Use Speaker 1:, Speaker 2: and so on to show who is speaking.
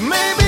Speaker 1: maybe